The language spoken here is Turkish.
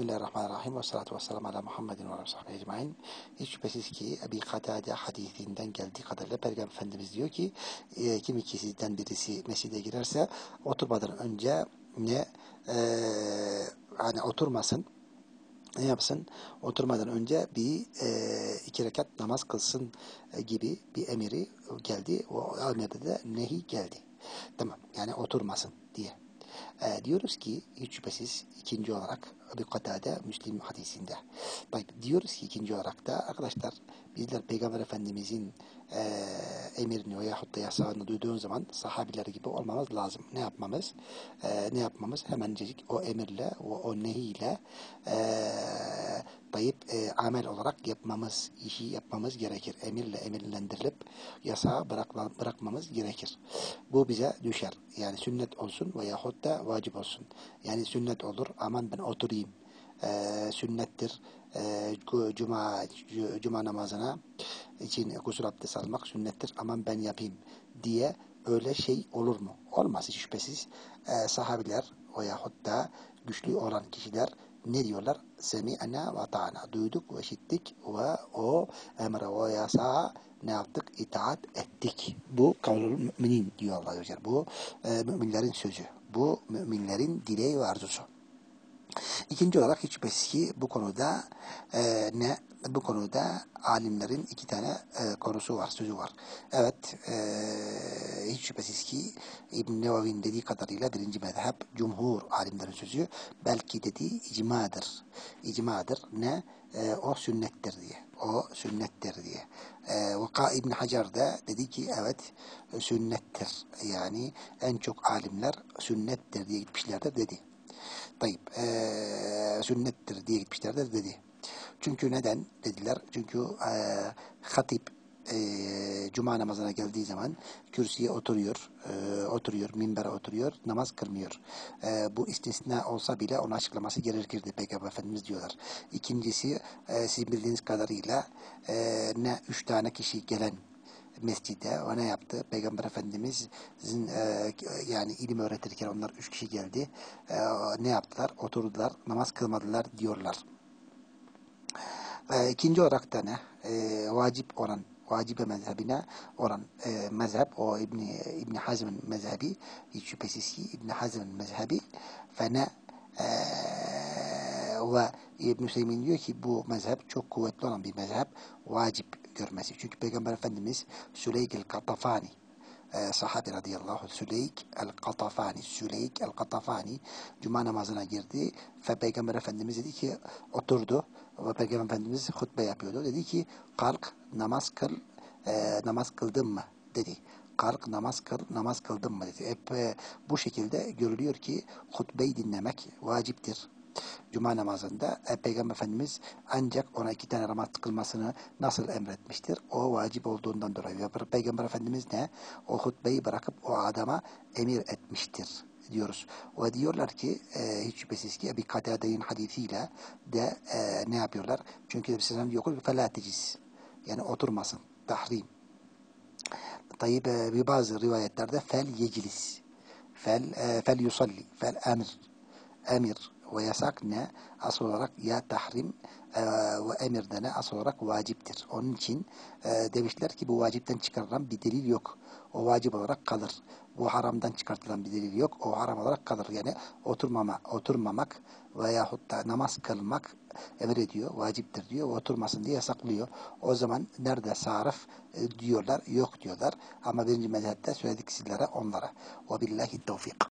Bismillahirrahmanirrahim ve salatu ve selamu ala Muhammedin ve sahbihi ecmain. Hiç şüphesiz ki Ebi Katade hadisinden geldiği kadarıyla Peygamber Efendimiz diyor ki e, kim iki sizden birisi mescide girerse oturmadan önce ne e, hani oturmasın ne yapsın? Oturmadan önce bir e, iki rekat namaz kılsın e, gibi bir emiri geldi. O emirde de nehi geldi. Tamam. Yani oturmasın diye. E, diyoruz ki hiç şüphesiz ikinci olarak bir katade Müslim hadisinde. Tabii, diyoruz ki ikinci olarak da arkadaşlar bizler Peygamber Efendimizin e, emirini veyahut da yasağını duyduğun zaman sahabiler gibi olmamız lazım. Ne yapmamız? E, ne yapmamız? Hemencecik o emirle, o, o nehiyle e, dayıp e, amel olarak yapmamız, işi yapmamız gerekir. Emirle emirlendirilip yasağı bırakma, bırakmamız gerekir. Bu bize düşer. Yani sünnet olsun veyahut da vacip olsun. Yani sünnet olur, aman ben oturayım. E, sünnettir. E, cuma, cuma namazına için gusül abdest almak sünnettir. Aman ben yapayım diye öyle şey olur mu? Olmaz hiç şüphesiz. E, sahabiler veyahut da güçlü olan kişiler ne diyorlar? Semi'na ve ta'na. Duyduk ve işittik ve o emre ve yasağa ne yaptık? İtaat ettik. Bu kavlul müminin diyor Allah Azze Bu e, müminlerin sözü. Bu müminlerin dileği ve arzusu. İkinci olarak hiç şüphesiz ki bu konuda e, ne bu konuda alimlerin iki tane e, konusu var, sözü var. Evet, e, hiç şüphesiz ki İbn Nevavi'nin dediği kadarıyla birinci mezhep cumhur alimlerin sözü. Belki dediği icmadır. İcmadır. Ne? E, o sünnettir diye. O sünnettir diye. E, Vaka İbn Hacer de dedi ki evet sünnettir. Yani en çok alimler sünnettir diye gitmişlerdir dedi. Tayyip, e, sünnettir diye gitmişlerdir dedi. Çünkü neden dediler? Çünkü e, hatip e, cuma namazına geldiği zaman kürsüye oturuyor, e, oturuyor, minbere oturuyor, namaz kılmıyor. E, bu istisna olsa bile onu açıklaması gerekirdi Peygamber Efendimiz diyorlar. İkincisi, e, sizin bildiğiniz kadarıyla e, ne üç tane kişi gelen mescide o ne yaptı? Peygamber Efendimiz'in e, yani ilim öğretirken onlar üç kişi geldi. E, ne yaptılar? Oturdular, namaz kılmadılar diyorlar. E, ikinci olarak da ne? E, vacip olan vacibe mezhebine olan e, mezhep o İbni, İbni Hazm'ın mezhebi hiç şüphesiz ki İbni Hazm'ın mezhebi fene e, ve İbn Hüseyin diyor ki bu mezhep çok kuvvetli olan bir mezhep vacip görmesi. Çünkü Peygamber Efendimiz Süleyk el-Katafani e, sahabe radıyallahu Süleyk el-Katafani Süleyk el-Katafani Cuma namazına girdi ve Peygamber Efendimiz dedi ki oturdu ve Peygamber Efendimiz hutbe yapıyordu. Dedi ki kalk namaz kıl e, namaz kıldın mı dedi. Kalk namaz kıl namaz kıldın mı dedi. Hep e, bu şekilde görülüyor ki hutbeyi dinlemek vaciptir. Cuma namazında e, Peygamber Efendimiz ancak ona iki tane namaz kılmasını nasıl emretmiştir? O vacip olduğundan dolayı. Ve Peygamber Efendimiz ne? O hutbeyi bırakıp o adama emir etmiştir diyoruz. Ve diyorlar ki e, hiç şüphesiz ki bir katadeyin hadisiyle de e, ne yapıyorlar? Çünkü bir sezon diyor ki فَلَا تَجِزْ Yani oturmasın. Tahrim. Tayyip e, bir bazı rivayetlerde fel yeclis. Fel, e, fel yusalli. Fel emir. Emir ve yasak ne? Asıl olarak ya tahrim e, ve emir de ne? Asıl olarak vaciptir. Onun için e, demişler ki bu vacipten çıkarılan bir delil yok. O vacip olarak kalır. Bu haramdan çıkartılan bir delil yok. O haram olarak kalır. Yani oturmama, oturmamak veyahut da namaz kılmak emrediyor, vaciptir diyor. Oturmasın diye yasaklıyor. O zaman nerede sarf e, diyorlar, yok diyorlar. Ama birinci mezhepte söyledik sizlere onlara. Ve billahi tevfik.